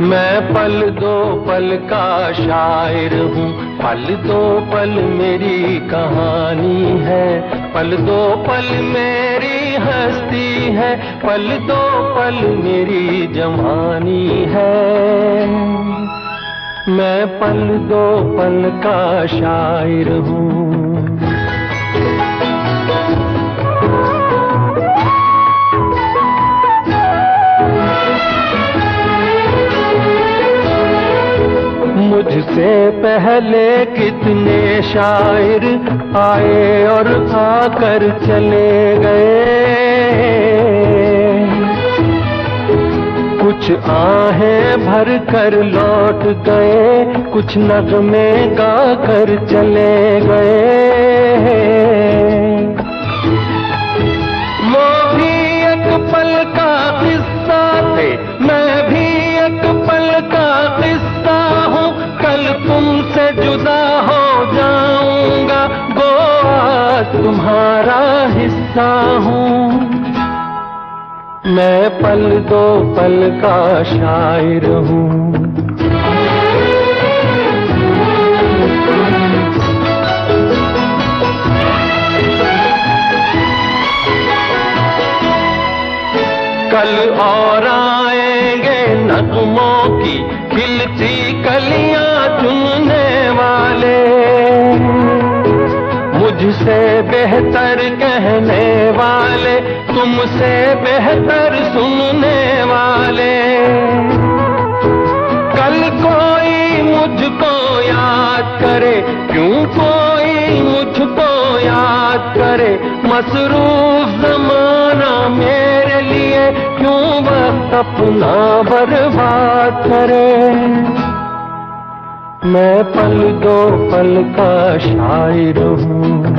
मैं पल दो पल का शायर हूँ। पल दो पल मेरी कहानी है। पल दो पल मेरी हस्ती है। पल दो पल मेरी जवानी है। मैं पल दो पल का शायर हूँ। मुझसे पहले कितने शायर आए और आकर चले गए? कुछ आहें भर कर लौट गए, कुछ नगमे गा कर चले गए। वो भी एक पल का किस्सा थे तुम्हारा हिस्सा हूँ। मैं पल दो पल का शायर हूँ। कल और आएँगे नगमों की खिलती कलियाँ चुनने वाले। मुझसे बेहतर कहने वाले, तुमसे बेहतर सुनने वाले। कल कोई मुझको याद करे, क्यों कोई मुझको याद करे? मसरूफ जमाना मेरे लिए, क्यों वक्त अपना बर्बाद करे? मैं पल दो पल का शायर हूँ।